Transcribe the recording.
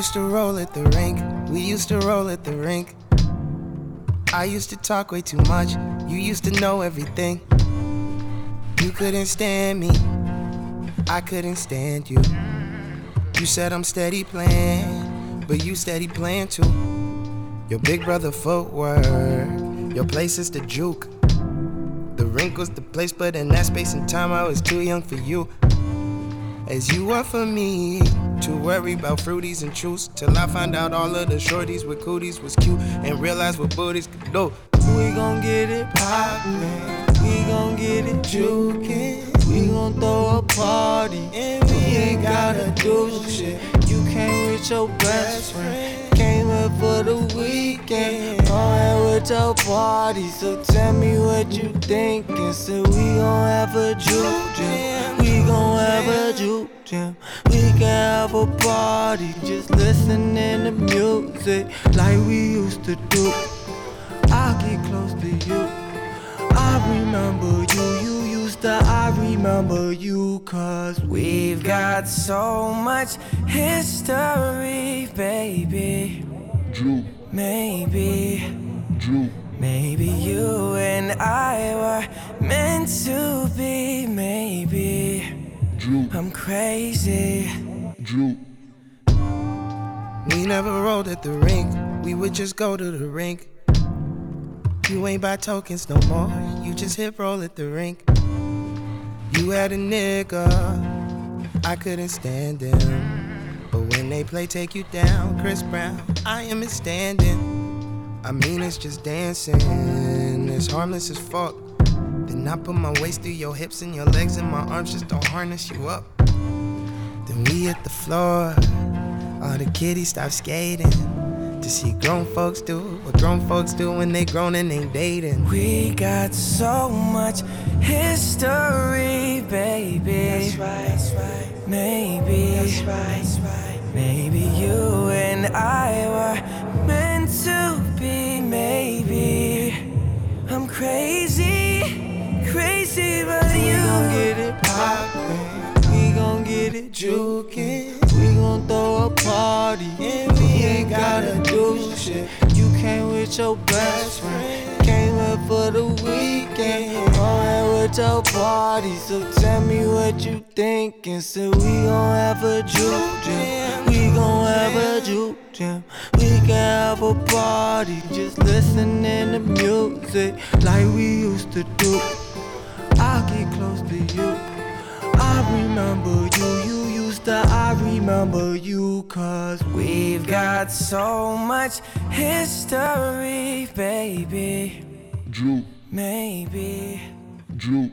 used to roll at the rink. We used to roll at the rink. I used to talk way too much. You used to know everything. You couldn't stand me. I couldn't stand you. You said I'm steady playing, but you steady playing too. Your big brother footwork. Your place is the juke. The rink was the place, but in that space and time, I was too young for you. As you were for me, to worry about fruities and truths. Till I find out all of the shorties with cooties was cute and realize what booties could do. We gon' get it poppin', we gon' get it jukin'. We gon' throw a party, and we ain't gotta do shit. You came with your best friend, came here for the weekend. Go ahead with your party, so tell me what you thinking. So we gon' have a jam, we gon' have We can have a party, just listening to music like we used to do. I'll get close to you. I remember you, you used to, I remember you, cause We've got so much history, baby. Drew, Maybe, maybe you and I were meant to Drew, I'm crazy. Drew. We never rolled at the rink. We would just go to the rink. You ain't buy tokens no more. You just hit roll at the rink. You had a nigga. I couldn't stand him. But when they play Take You Down, Chris Brown, I am it standing. I mean, it's just dancing. It's harmless as fuck. Then I put my waist through your hips and your legs and my arms just don't harness you up. Then we hit the floor. All the kiddies stop skating to see grown folks do what grown folks do when they grown and ain't dating. We got so much history, baby. That's right. That's right. Maybe. That's right. That's right. Maybe you and I were meant to be. It jukin'. We gon' throw a party, and we ain't gotta do shit. You came with your best friend, came here for the weekend. Go ahead with your party, so tell me what you thinking. So we gon' have a juke jam, we gon' have a juke jam. We can have a party, just listening to music like we used to do. I'll get close to you. I remember you, you used to, I remember you, cause We've got so much history, baby. Drew, Maybe. Drew.